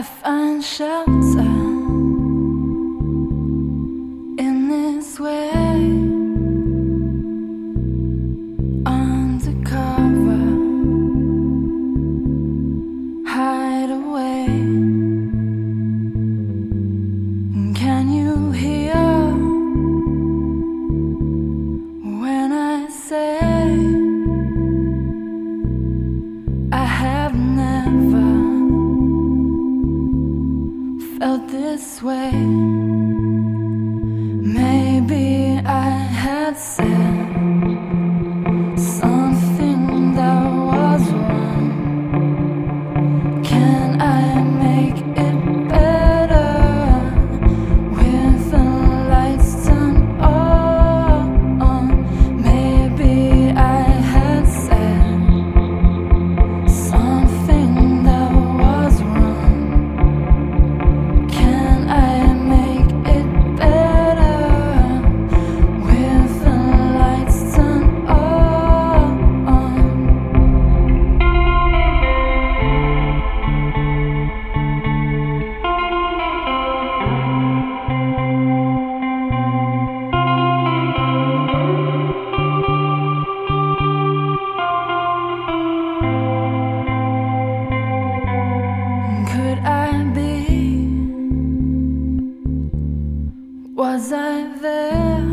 I find shelter this way. Was I there?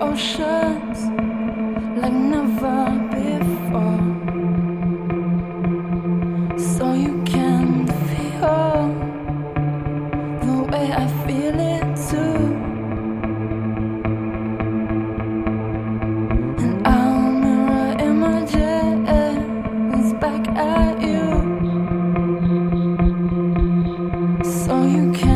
oceans like never before. So you can feel the way I feel it too. And I'll mirror images back at you. So you can.